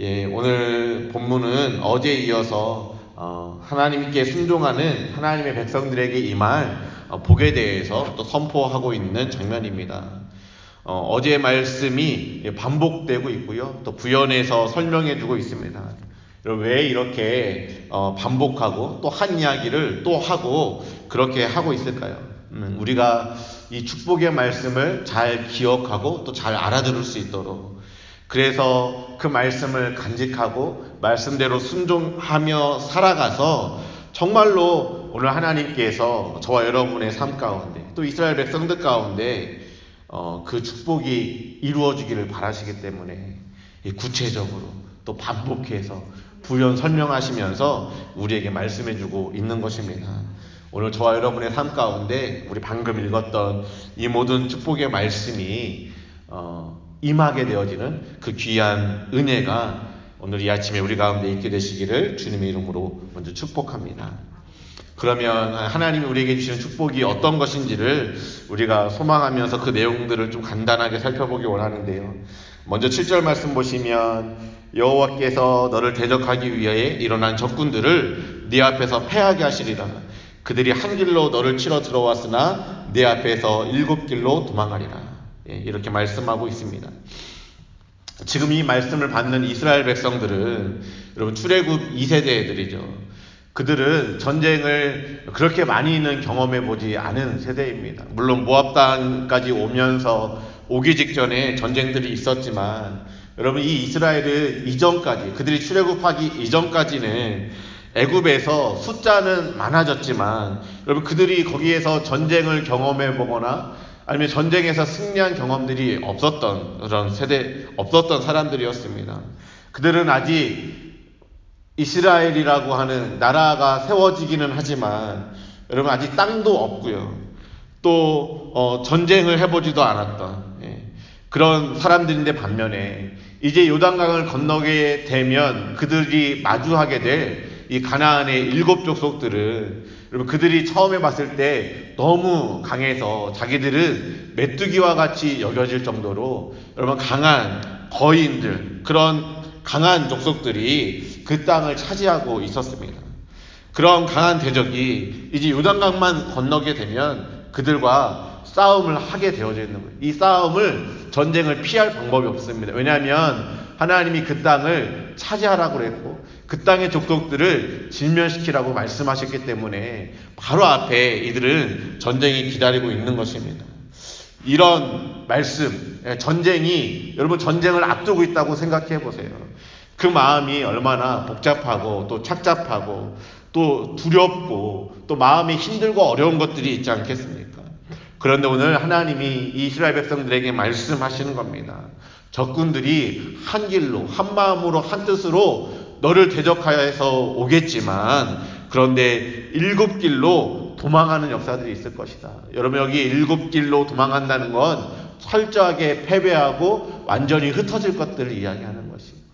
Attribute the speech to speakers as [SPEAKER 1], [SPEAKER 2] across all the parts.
[SPEAKER 1] 예, 오늘 본문은 어제에 이어서 어, 하나님께 순종하는 하나님의 백성들에게 임할 어, 복에 대해서 또 선포하고 있는 장면입니다. 어, 제의 말씀이 반복되고 있고요. 또 부연해서 설명해 주고 있습니다. 왜 이렇게 어, 반복하고 또 한 이야기를 또 하고 그렇게 하고 있을까요? 음, 우리가 이 축복의 말씀을 잘 기억하고 또 잘 알아들을 수 있도록 그래서 그 말씀을 간직하고 말씀대로 순종하며 살아가서 정말로 오늘 하나님께서 저와 여러분의 삶 가운데 또 이스라엘 백성들 가운데 어, 그 축복이 이루어지기를 바라시기 때문에 구체적으로 또 반복해서 부연 설명하시면서 우리에게 말씀해주고 있는 것입니다. 오늘 저와 여러분의 삶 가운데 우리 방금 읽었던 이 모든 축복의 말씀이 어, 임하게 되어지는 그 귀한 은혜가 오늘 이 아침에 우리 가운데 있게 되시기를 주님의 이름으로 먼저 축복합니다. 그러면 하나님이 우리에게 주시는 축복이 어떤 것인지를 우리가 소망하면서 그 내용들을 좀 간단하게 살펴보기 원하는데요. 먼저 7절 말씀 보시면 여호와께서 너를 대적하기 위해 일어난 적군들을 네 앞에서 패하게 하시리라. 그들이 한 길로 너를 치러 들어왔으나 네 앞에서 일곱 길로 도망가리라. 예, 이렇게 말씀하고 있습니다. 지금 이 말씀을 받는 이스라엘 백성들은 여러분 출애굽 2세대 애들이죠. 그들은 전쟁을 그렇게 많이는 경험해 보지 않은 세대입니다. 물론 모압 땅까지 오면서 오기 직전에 전쟁들이 있었지만 여러분 이 이스라엘은 이전까지 그들이 출애굽하기 이전까지는 애굽에서 숫자는 많아졌지만 여러분 그들이 거기에서 전쟁을 경험해 보거나 아니면 전쟁에서 승리한 경험들이 없었던 그런 세대, 없었던 사람들이었습니다. 그들은 아직 이스라엘이라고 하는 나라가 세워지기는 하지만 여러분 아직 땅도 없고요. 또 어, 전쟁을 해보지도 않았던 예, 그런 사람들인데 반면에 이제 요단강을 건너게 되면 그들이 마주하게 될 이 가나안의 일곱 족속들은 여러분 그들이 처음에 봤을 때 너무 강해서 자기들은 메뚜기와 같이 여겨질 정도로 여러분 강한 거인들 그런 강한 족속들이 그 땅을 차지하고 있었습니다. 그런 강한 대적이 이제 요단강만 건너게 되면 그들과 싸움을 하게 되어져 있는 거예요. 이 싸움을 전쟁을 피할 방법이 없습니다. 왜냐하면 하나님이 그 땅을 차지하라고 그랬고 그 땅의 족속들을 질면시키라고 말씀하셨기 때문에 바로 앞에 이들은 전쟁이 기다리고 있는 것입니다. 이런 말씀, 예, 전쟁이 여러분 전쟁을 앞두고 있다고 생각해 보세요. 그 마음이 얼마나 복잡하고 또 착잡하고 또 두렵고 또 마음이 힘들고 어려운 것들이 있지 않겠습니까? 그런데 오늘 하나님이 이스라엘 백성들에게 말씀하시는 겁니다. 적군들이 한 길로, 한 마음으로, 한 뜻으로 너를 대적하여서 오겠지만 그런데 일곱 길로 도망하는 역사들이 있을 것이다. 여러분 여기 일곱 길로 도망간다는 건 철저하게 패배하고 완전히 흩어질 것들을 이야기하는 것입니다.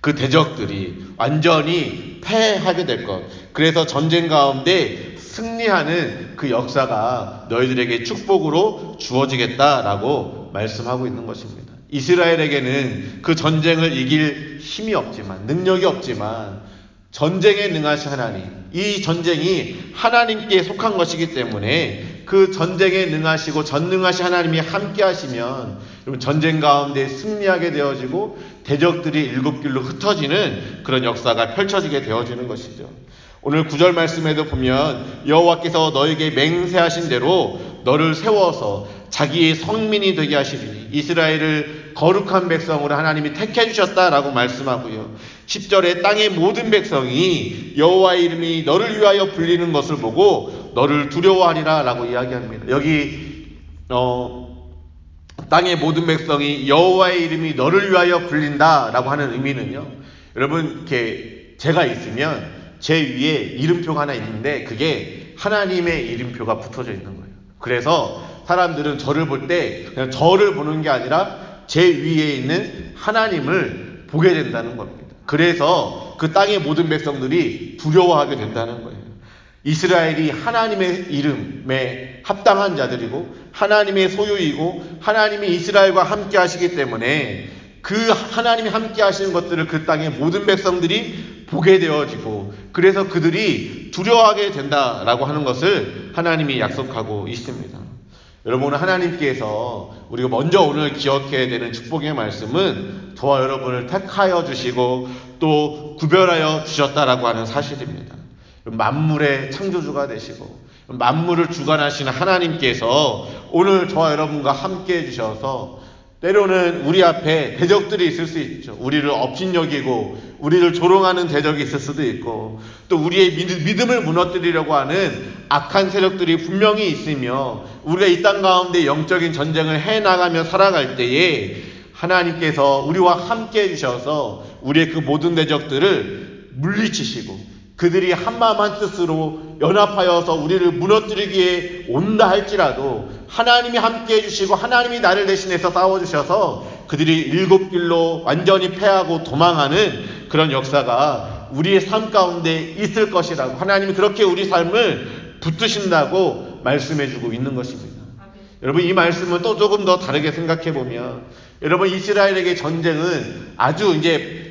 [SPEAKER 1] 그 대적들이 완전히 패하게 될 것. 그래서 전쟁 가운데 승리하는 그 역사가 너희들에게 축복으로 주어지겠다라고 말씀하고 있는 것입니다. 이스라엘에게는 그 전쟁을 이길 힘이 없지만, 능력이 없지만, 전쟁에 능하신 하나님, 이 전쟁이 하나님께 속한 것이기 때문에 그 전쟁에 능하시고 전능하신 하나님이 함께 하시면 전쟁 가운데 승리하게 되어지고 대적들이 일곱 길로 흩어지는 그런 역사가 펼쳐지게 되어지는 것이죠. 오늘 구절 말씀에도 보면 여호와께서 너에게 맹세하신 대로 너를 세워서 자기의 성민이 되게 하시리니 이스라엘을 거룩한 백성으로 하나님이 택해 주셨다라고 말씀하고요. 10절에 땅의 모든 백성이 여호와의 이름이 너를 위하여 불리는 것을 보고 너를 두려워하리라라고 이야기합니다. 여기 어 땅의 모든 백성이 여호와의 이름이 너를 위하여 불린다라고 하는 의미는요. 여러분 이렇게 제가 있으면 제 위에 이름표가 하나 있는데 그게 하나님의 이름표가 붙어져 있는 거예요. 그래서 사람들은 저를 볼 때 그냥 저를 보는 게 아니라 제 위에 있는 하나님을 보게 된다는 겁니다. 그래서 그 땅의 모든 백성들이 두려워하게 된다는 거예요. 이스라엘이 하나님의 이름에 합당한 자들이고 하나님의 소유이고 하나님이 이스라엘과 함께 하시기 때문에 그 하나님이 함께 하시는 것들을 그 땅의 모든 백성들이 보게 되어지고 그래서 그들이 두려워하게 된다라고 하는 것을 하나님이 약속하고 있습니다. 여러분 하나님께서 우리가 먼저 오늘 기억해야 되는 축복의 말씀은 저와 여러분을 택하여 주시고 또 구별하여 주셨다라고 하는 사실입니다. 만물의 창조주가 되시고 만물을 주관하시는 하나님께서 오늘 저와 여러분과 함께 해주셔서 때로는 우리 앞에 대적들이 있을 수 있죠. 우리를 업신여기고 우리를 조롱하는 대적이 있을 수도 있고 또 우리의 믿음을 무너뜨리려고 하는 악한 세력들이 분명히 있으며 우리가 이 땅 가운데 영적인 전쟁을 해 나가며 살아갈 때에 하나님께서 우리와 함께 해 주셔서 우리의 그 모든 대적들을 물리치시고 그들이 한마음 한 뜻으로 연합하여서 우리를 무너뜨리기에 온다 할지라도 하나님이 함께 해주시고 하나님이 나를 대신해서 싸워주셔서 그들이 일곱 길로 완전히 패하고 도망하는 그런 역사가 우리의 삶 가운데 있을 것이라고 하나님이 그렇게 우리 삶을 붙드신다고 말씀해주고 있는 것입니다. 여러분 이 말씀은 또 조금 더 다르게 생각해 보면 여러분 이스라엘에게 전쟁은 아주 이제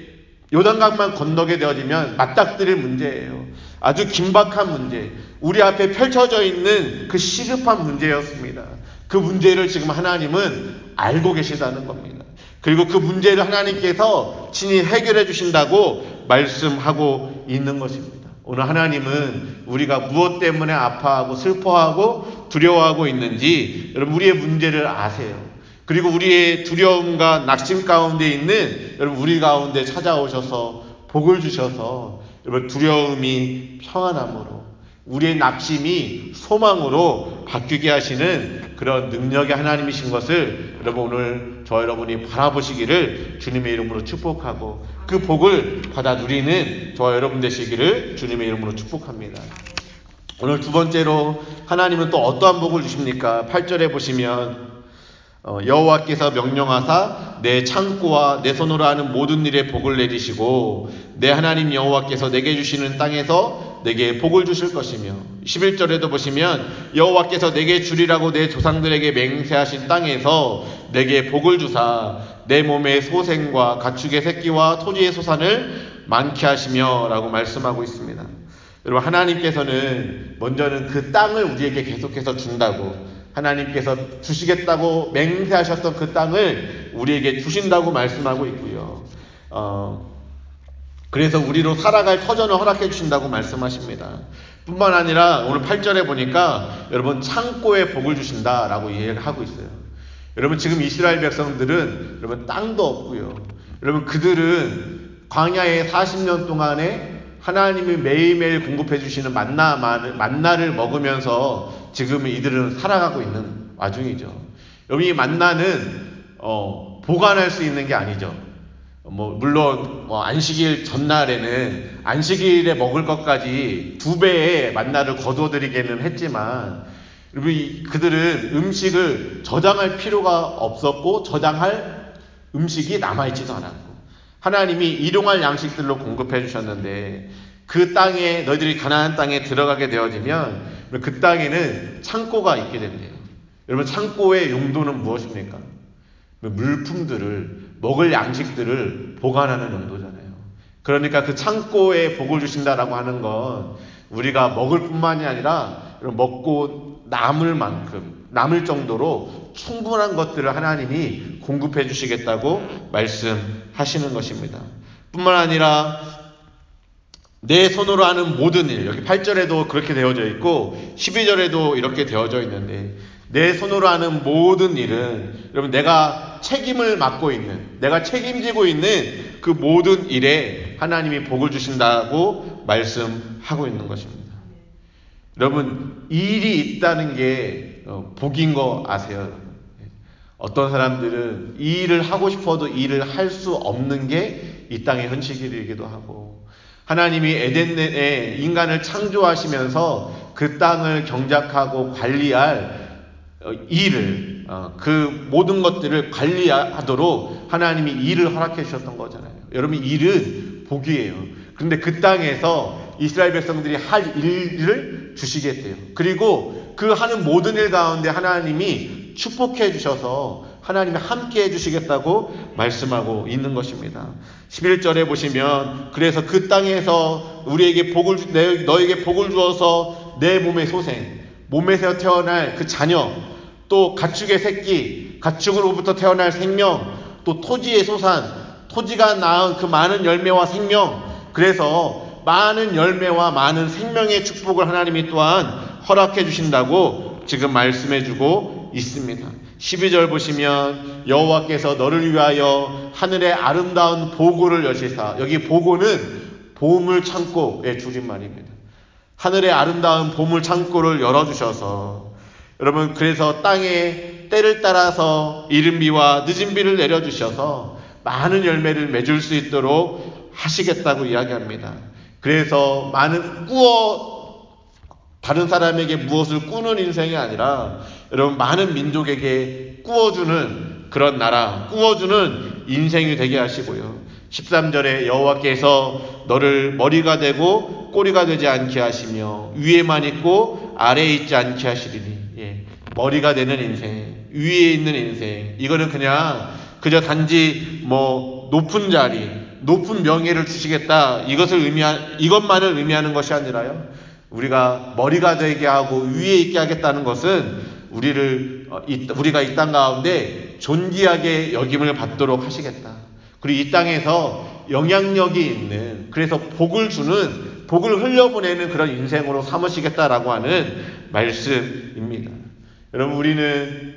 [SPEAKER 1] 요단강만 건너게 되어지면 맞닥뜨릴 문제예요. 아주 긴박한 문제. 우리 앞에 펼쳐져 있는 그 시급한 문제였습니다. 그 문제를 지금 하나님은 알고 계시다는 겁니다. 그리고 그 문제를 하나님께서 친히 해결해 주신다고 말씀하고 있는 것입니다. 오늘 하나님은 우리가 무엇 때문에 아파하고 슬퍼하고 두려워하고 있는지 여러분 우리의 문제를 아세요. 그리고 우리의 두려움과 낙심 가운데 있는 여러분 우리 가운데 찾아오셔서 복을 주셔서 여러분 두려움이 평안함으로 우리의 낙심이 소망으로 바뀌게 하시는 그런 능력의 하나님이신 것을 여러분 오늘 저 여러분이 바라보시기를 주님의 이름으로 축복하고 그 복을 받아 누리는 저 여러분 되시기를 주님의 이름으로 축복합니다. 오늘 두 번째로 하나님은 또 어떠한 복을 주십니까? 8절에 보시면 어, 여호와께서 명령하사 내 창고와 내 손으로 하는 모든 일에 복을 내리시고 내 하나님 여호와께서 내게 주시는 땅에서 내게 복을 주실 것이며 11절에도 보시면 여호와께서 내게 주리라고 내 조상들에게 맹세하신 땅에서 내게 복을 주사 내 몸의 소생과 가축의 새끼와 토지의 소산을 많게 하시며 라고 말씀하고 있습니다. 여러분 하나님께서는 먼저는 그 땅을 우리에게 계속해서 준다고 하나님께서 주시겠다고 맹세하셨던 그 땅을 우리에게 주신다고 말씀하고 있고요. 어, 그래서 우리로 살아갈 터전을 허락해 주신다고 말씀하십니다. 뿐만 아니라 오늘 8절에 보니까 여러분 창고에 복을 주신다라고 이해를 하고 있어요. 여러분 지금 이스라엘 백성들은 여러분 땅도 없고요. 여러분 그들은 광야에 40년 동안에 하나님이 매일매일 공급해 주시는 만나, 만나를 먹으면서 지금 이들은 살아가고 있는 와중이죠. 여기 만나는 어, 보관할 수 있는 게 아니죠. 뭐 물론 뭐 안식일 전날에는 안식일에 먹을 것까지 두 배의 만나를 거둬들이기는 했지만 그들은 음식을 저장할 필요가 없었고 저장할 음식이 남아있지도 않았고 하나님이 일용할 양식들로 공급해 주셨는데 그 땅에 너희들이 가나안 땅에 들어가게 되어지면 그 땅에는 창고가 있게 된대요. 여러분 창고의 용도는 무엇입니까? 물품들을 먹을 양식들을 보관하는 용도잖아요. 그러니까 그 창고에 복을 주신다라고 하는 건 우리가 먹을 뿐만이 아니라 먹고 남을 만큼 남을 정도로 충분한 것들을 하나님이 공급해 주시겠다고 말씀하시는 것입니다. 뿐만 아니라 내 손으로 하는 모든 일, 여기 8절에도 그렇게 되어져 있고 12절에도 이렇게 되어져 있는데 내 손으로 하는 모든 일은 여러분 내가 책임을 맡고 있는, 내가 책임지고 있는 그 모든 일에 하나님이 복을 주신다고 말씀하고 있는 것입니다. 여러분 일이 있다는 게 어, 복인 거 아세요? 어떤 사람들은 이 일을 하고 싶어도 일을 할 수 없는 게 이 땅의 현실이기도 하고 하나님이 에덴에 인간을 창조하시면서 그 땅을 경작하고 관리할 어, 일을 어, 그 모든 것들을 관리하도록 하나님이 일을 허락해 주셨던 거잖아요. 여러분 일은 복이에요. 그런데 그 땅에서 이스라엘 백성들이 할 일을 주시겠대요. 그리고 그 하는 모든 일 가운데 하나님이 축복해 주셔서 하나님이 함께 해주시겠다고 말씀하고 있는 것입니다. 11절에 보시면 그래서 그 땅에서 우리에게 복을 너에게 복을 주어서 내 몸의 소생 몸에서 태어날 그 자녀 또 가축의 새끼 가축으로부터 태어날 생명 또 토지의 소산 토지가 낳은 그 많은 열매와 생명 그래서 많은 열매와 많은 생명의 축복을 하나님이 또한 허락해 주신다고 지금 말씀해 주고 있습니다. 12절 보시면 여호와께서 너를 위하여 하늘의 아름다운 보고를 여시사 여기 보고는 보물 창고의 줄임말입니다. 하늘의 아름다운 보물 창고를 열어주셔서 여러분 그래서 땅에 때를 따라서 이른 비와 늦은 비를 내려주셔서 많은 열매를 맺을 수 있도록 하시겠다고 이야기합니다. 그래서 많은 꾸어 다른 사람에게 무엇을 꾸는 인생이 아니라 여러분 많은 민족에게 꾸어주는 그런 나라, 꾸어주는 인생이 되게 하시고요. 13절에 여호와께서 너를 머리가 되고 꼬리가 되지 않게 하시며 위에만 있고 아래에 있지 않게 하시리니 예, 머리가 되는 인생, 위에 있는 인생 이거는 그냥 그저 단지 뭐 높은 자리, 높은 명예를 주시겠다 이것을 의미한 이것만을 의미하는 것이 아니라요. 우리가 머리가 되게 하고 위에 있게 하겠다는 것은 우리를 어, 우리가 이 땅 가운데 존귀하게 여김을 받도록 하시겠다. 그리고 이 땅에서 영향력이 있는 그래서 복을 주는 복을 흘려보내는 그런 인생으로 삼으시겠다라고 하는 말씀입니다. 여러분 우리는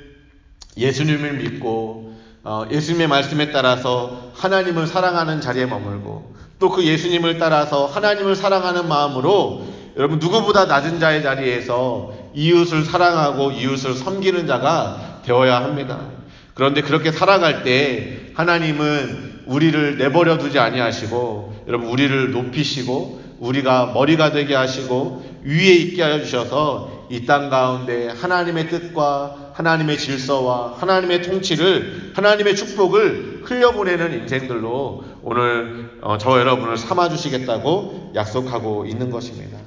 [SPEAKER 1] 예수님을 믿고 어, 예수님의 말씀에 따라서 하나님을 사랑하는 자리에 머물고 또 그 예수님을 따라서 하나님을 사랑하는 마음으로 여러분 누구보다 낮은 자의 자리에서 이웃을 사랑하고 이웃을 섬기는 자가 되어야 합니다. 그런데 그렇게 살아갈 때 하나님은 우리를 내버려 두지 아니하시고 여러분 우리를 높이시고 우리가 머리가 되게 하시고 위에 있게 하여 주셔서 이 땅 가운데 하나님의 뜻과 하나님의 질서와 하나님의 통치를 하나님의 축복을 흘려보내는 인생들로 오늘 어, 저 여러분을 삼아 주시겠다고 약속하고 있는 것입니다.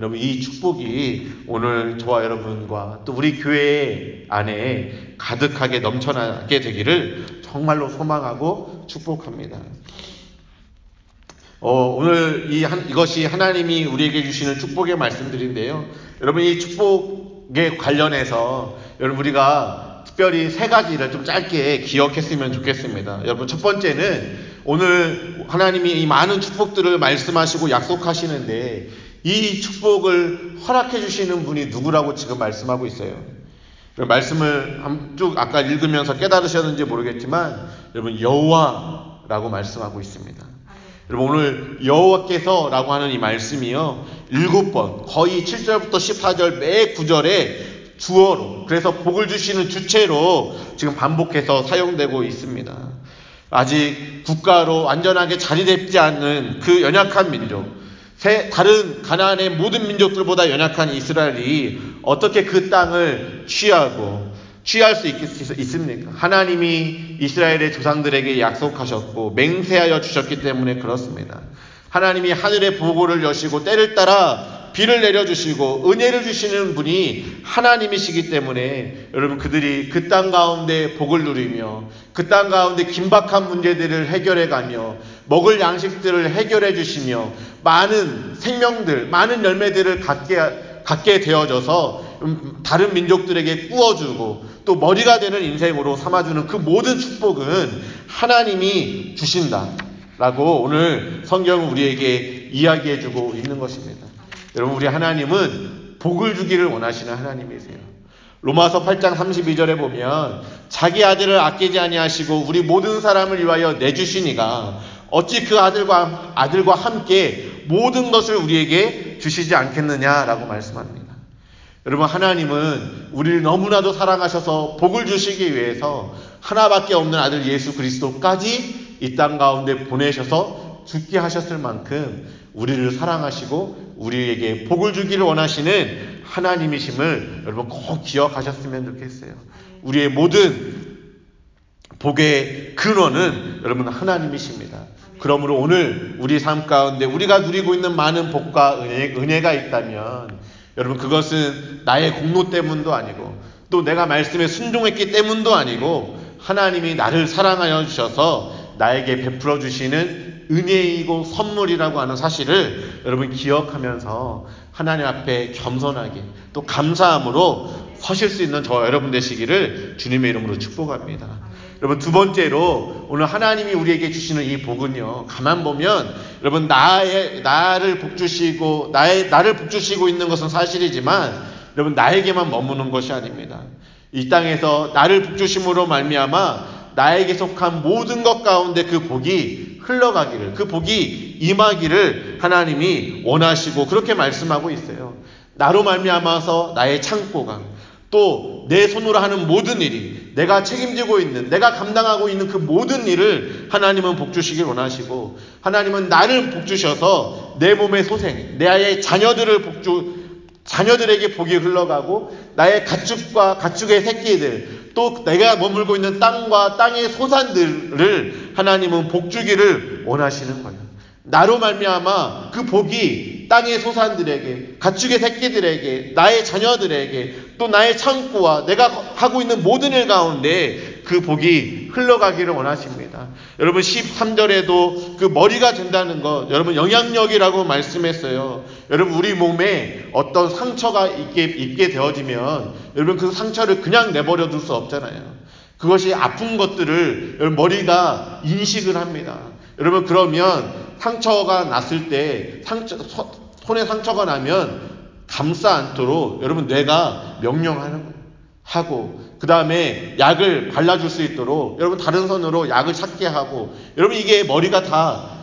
[SPEAKER 1] 여러분 이 축복이 오늘 저와 여러분과 또 우리 교회 안에 가득하게 넘쳐나게 되기를 정말로 소망하고 축복합니다. 어, 오늘 이 한, 이것이 하나님이 우리에게 주시는 축복의 말씀들인데요. 여러분 이 축복에 관련해서 여러분 우리가 특별히 세 가지를 좀 짧게 기억했으면 좋겠습니다. 여러분 첫 번째는 오늘 하나님이 이 많은 축복들을 말씀하시고 약속하시는데 이 축복을 허락해 주시는 분이 누구라고 지금 말씀하고 있어요. 말씀을 쭉 아까 읽으면서 깨달으셨는지 모르겠지만 여러분 여호와라고 말씀하고 있습니다. 여러분 오늘 여호와께서라고 하는 이 말씀이요 일곱 번 거의 7절부터 14절 매 구절에 주어로 그래서 복을 주시는 주체로 지금 반복해서 사용되고 있습니다. 아직 국가로 완전하게 자리잡지 않는 그 연약한 민족 다른 가나안의 모든 민족들보다 연약한 이스라엘이 어떻게 그 땅을 취하고 취할 수 있, 습니까 하나님이 이스라엘의 조상들에게 약속하셨고 맹세하여 주셨기 때문에 그렇습니다. 하나님이 하늘의 보고를 여시고 때를 따라 비를 내려주시고 은혜를 주시는 분이 하나님이시기 때문에 여러분 그들이 그 땅 가운데 복을 누리며 그 땅 가운데 긴박한 문제들을 해결해 가며 먹을 양식들을 해결해 주시며 많은 생명들, 많은 열매들을 갖게, 갖게 되어져서 음, 다른 민족들에게 꾸어주고 또 머리가 되는 인생으로 삼아주는 그 모든 축복은 하나님이 주신다. 라고 오늘 성경은 우리에게 이야기해주고 있는 것입니다. 여러분, 우리 하나님은 복을 주기를 원하시는 하나님이세요. 로마서 8장 32절에 보면 자기 아들을 아끼지 아니하시고 우리 모든 사람을 위하여 내주시니가 어찌 그 아들과 아들과 함께 모든 것을 우리에게 주시지 않겠느냐라고 말씀합니다. 여러분 하나님은 우리를 너무나도 사랑하셔서 복을 주시기 위해서 하나밖에 없는 아들 예수 그리스도까지 이 땅 가운데 보내셔서 죽게 하셨을 만큼 우리를 사랑하시고 우리에게 복을 주기를 원하시는 하나님이심을 여러분 꼭 기억하셨으면 좋겠어요. 우리의 모든 복의 근원은 여러분 하나님이십니다. 그러므로 오늘 우리 삶 가운데 우리가 누리고 있는 많은 복과 은혜, 은혜 가 있다면 여러분 그것은 나의 공로 때문도 아니고 또 내가 말씀에 순종했기 때문도 아니고 하나님이 나를 사랑하여 주셔서 나에게 베풀어 주시는 은혜이고 선물이라고 하는 사실을 여러분 기억하면서 하나님 앞에 겸손하게 또 감사함으로 서실 수 있는 저와 여러분 되시기를 주님의 이름으로 축복합니다. 여러분 두 번째로 오늘 하나님이 우리에게 주시는 이 복은요. 가만 보면 여러분 나의 나를 복 주시고 나의 나를 복 주시고 있는 것은 사실이지만 여러분 나에게만 머무는 것이 아닙니다. 이 땅에서 나를 복 주심으로 말미암아 나에게 속한 모든 것 가운데 그 복이 흘러가기를 그 복이 임하기를 하나님이 원하시고 그렇게 말씀하고 있어요. 나로 말미암아서 나의 창고가 또 내 손으로 하는 모든 일이 내가 책임지고 있는 내가 감당하고 있는 그 모든 일을 하나님은 복 주시길 원하시고 하나님은 나를 복 주셔서 내 몸의 소생 내 아이의 자녀들을 복주 자녀들에게 복이 흘러가고 나의 가축과 가축의 새끼들 또 내가 머물고 있는 땅과 땅의 소산들을 하나님은 복 주기를 원하시는 거예요. 나로 말미암아 그 복이 땅의 소산들에게 가축의 새끼들에게 나의 자녀들에게 또 나의 창고와 내가 하고 있는 모든 일 가운데 그 복이 흘러가기를 원하십니다. 여러분 13절에도 그 머리가 된다는 것 여러분 영향력이라고 말씀했어요. 여러분 우리 몸에 어떤 상처가 있게, 있게 되어지면 여러분 그 상처를 그냥 내버려 둘 수 없잖아요. 그것이 아픈 것들을 여러분 머리가 인식을 합니다. 여러분 그러면 상처가 났을 때 상처, 손에 상처가 나면 감싸 않도록 여러분 뇌가 명령하는 거예요. 하고 그 다음에 약을 발라줄 수 있도록 여러분 다른 손으로 약을 찾게 하고 여러분 이게 머리가 다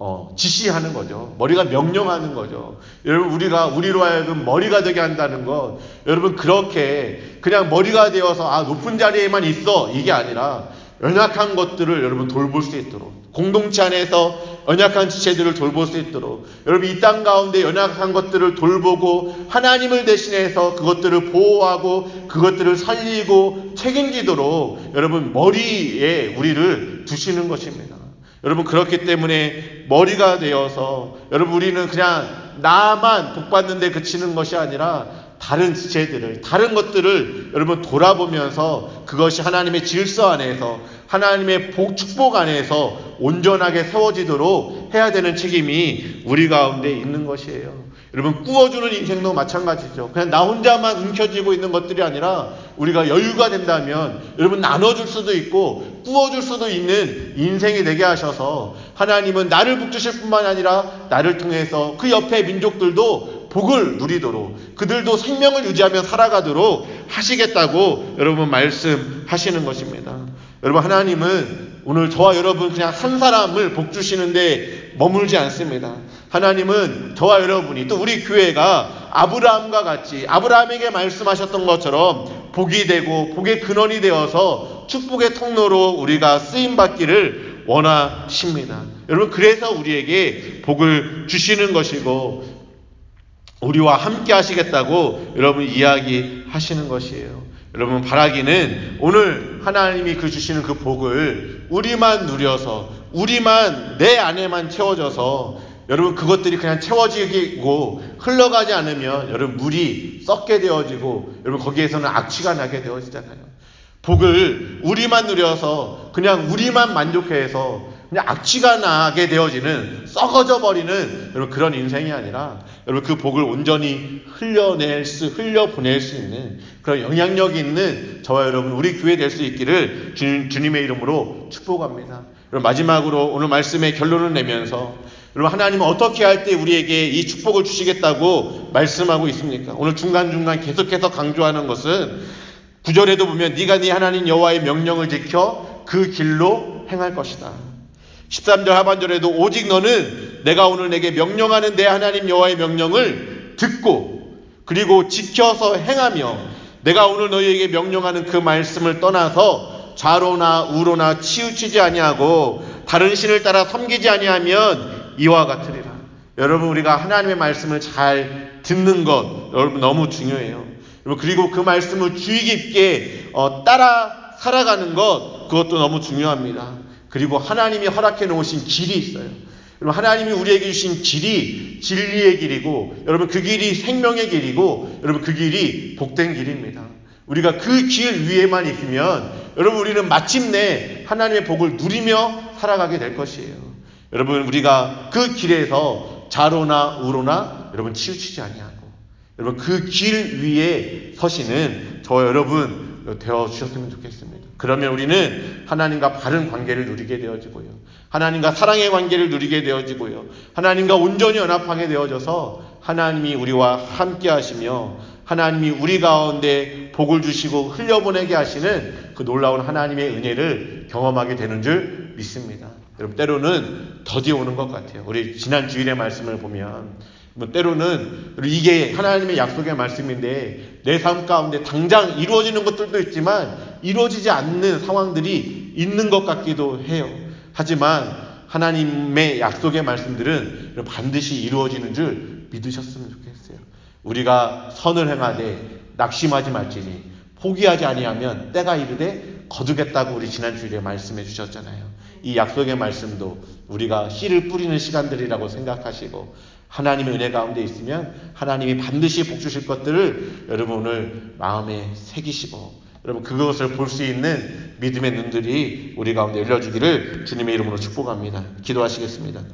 [SPEAKER 1] 어, 지시하는 거죠. 머리가 명령하는 거죠. 여러분 우리가 우리로 하여금 머리가 되게 한다는 것 여러분 그렇게 그냥 머리가 되어서 아 높은 자리에만 있어 이게 아니라 연약한 것들을 여러분 돌볼 수 있도록 공동체 안에서 연약한 지체들을 돌볼 수 있도록 여러분 이 땅 가운데 연약한 것들을 돌보고 하나님을 대신해서 그것들을 보호하고 그것들을 살리고 책임지도록 여러분 머리에 우리를 두시는 것입니다. 여러분 그렇기 때문에 머리가 되어서 여러분 우리는 그냥 나만 복 받는데 그치는 것이 아니라 다른 지체들을, 다른 것들을 여러분 돌아보면서 그것이 하나님의 질서 안에서, 하나님의 복, 축복 안에서 온전하게 세워지도록 해야 되는 책임이 우리 가운데 있는 것이에요. 여러분, 꾸어주는 인생도 마찬가지죠. 그냥 나 혼자만 움켜쥐고 있는 것들이 아니라 우리가 여유가 된다면 여러분 나눠줄 수도 있고 꾸어줄 수도 있는 인생이 되게 하셔서 하나님은 나를 북주실 뿐만 아니라 나를 통해서 그 옆에 민족들도 복을 누리도록 그들도 생명을 유지하며 살아가도록 하시겠다고 여러분 말씀하시는 것입니다. 여러분 하나님은 오늘 저와 여러분 그냥 한 사람을 복 주시는데 머물지 않습니다. 하나님은 저와 여러분이 또 우리 교회가 아브라함과 같이 아브라함에게 말씀하셨던 것처럼 복이 되고 복의 근원이 되어서 축복의 통로로 우리가 쓰임 받기를 원하십니다. 여러분 그래서 우리에게 복을 주시는 것이고 우리와 함께 하시겠다고 여러분 이야기하시는 것이에요. 여러분 바라기는 오늘 하나님이 그 주시는 그 복을 우리만 누려서 우리만 내 안에만 채워져서 여러분 그것들이 그냥 채워지고 흘러가지 않으면 여러분 물이 썩게 되어지고 여러분 거기에서는 악취가 나게 되어지잖아요. 복을 우리만 누려서 그냥 우리만 만족해서 악취가 나게 되어지는 썩어져 버리는 여러분 그런 인생이 아니라 여러분 그 복을 온전히 흘려낼 수 흘려 보낼 수 있는 그런 영향력 있는 저와 여러분 우리 교회 될 수 있기를 주, 주님의 이름으로 축복합니다. 여러분 마지막으로 오늘 말씀의 결론을 내면서 여러분 하나님은 어떻게 할 때 우리에게 이 축복을 주시겠다고 말씀하고 있습니까? 오늘 중간중간 계속해서 강조하는 것은 구절에도 보면 네가 네 하나님 여호와의 명령을 지켜 그 길로 행할 것이다. 13절 하반절에도 오직 너는 내가 오늘 내게 명령하는 내 하나님 여호와의 명령을 듣고 그리고 지켜서 행하며 내가 오늘 너희에게 명령하는 그 말씀을 떠나서 좌로나 우로나 치우치지 아니하고 다른 신을 따라 섬기지 아니하면 이와 같으리라. 여러분 우리가 하나님의 말씀을 잘 듣는 것 여러분 너무 중요해요. 그리고 그 말씀을 주의 깊게 어, 따라 살아가는 것 그것도 너무 중요합니다. 그리고 하나님이 허락해 놓으신 길이 있어요. 여러분 하나님이 우리에게 주신 길이 진리의 길이고 여러분 그 길이 생명의 길이고 여러분 그 길이 복된 길입니다. 우리가 그 길 위에만 있으면 여러분 우리는 마침내 하나님의 복을 누리며 살아가게 될 것이에요. 여러분 우리가 그 길에서 좌로나 우로나 여러분 치우치지 아니하고 여러분 그 길 위에 서시는 저 여러분 되어 주셨으면 좋겠습니다. 그러면 우리는 하나님과 바른 관계를 누리게 되어지고요. 하나님과 사랑의 관계를 누리게 되어지고요. 하나님과 온전히 연합하게 되어져서 하나님이 우리와 함께 하시며 하나님이 우리 가운데 복을 주시고 흘려보내게 하시는 그 놀라운 하나님의 은혜를 경험하게 되는 줄 믿습니다. 여러분 때로는 더디 오는 것 같아요. 우리 지난 주일의 말씀을 보면 뭐 때로는 이게 하나님의 약속의 말씀인데 내 삶 가운데 당장 이루어지는 것들도 있지만 이루어지지 않는 상황들이 있는 것 같기도 해요. 하지만 하나님의 약속의 말씀들은 반드시 이루어지는 줄 믿으셨으면 좋겠어요. 우리가 선을 행하되 낙심하지 말지니 포기하지 아니하면 때가 이르되 거두겠다고 우리 지난 주일에 말씀해 주셨잖아요. 이 약속의 말씀도 우리가 씨를 뿌리는 시간들이라고 생각하시고 하나님의 은혜 가운데 있으면 하나님이 반드시 복 주실 것들을 여러분 오늘 마음에 새기시고 여러분 그것을 볼 수 있는 믿음의 눈들이 우리 가운데 열려주기를 주님의 이름으로 축복합니다. 기도하시겠습니다.